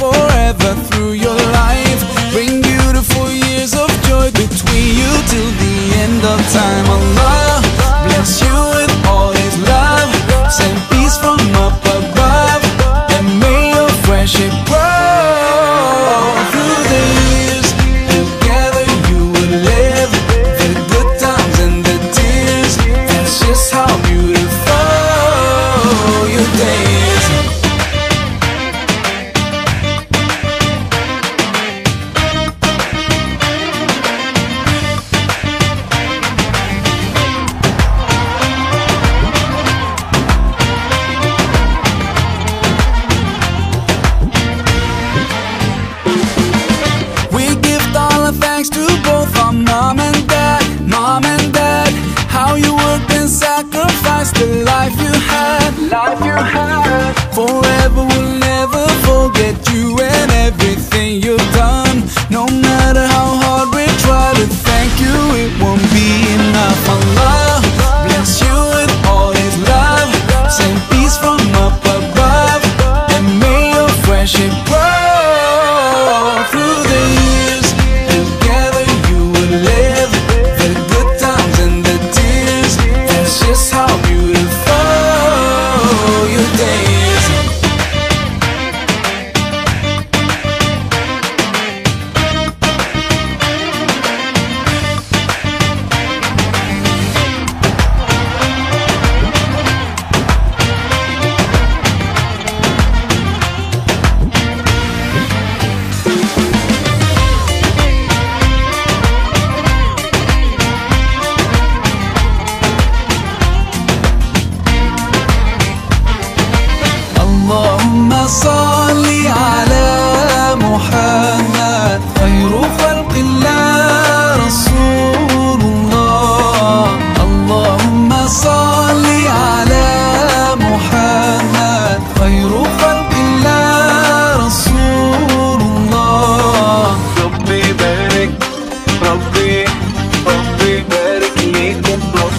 forever through your life. Bring beautiful years of joy between you till the end of time. Allah bless you with all His love. Send peace from up above, and may your friendship grow through the years. Together you would live the good times and the tears. That's just how beautiful the life you had, life you had. Forever we'll never forget you and everything you've done. No matter how hard we try to thank you, it won't be enough. make it blow.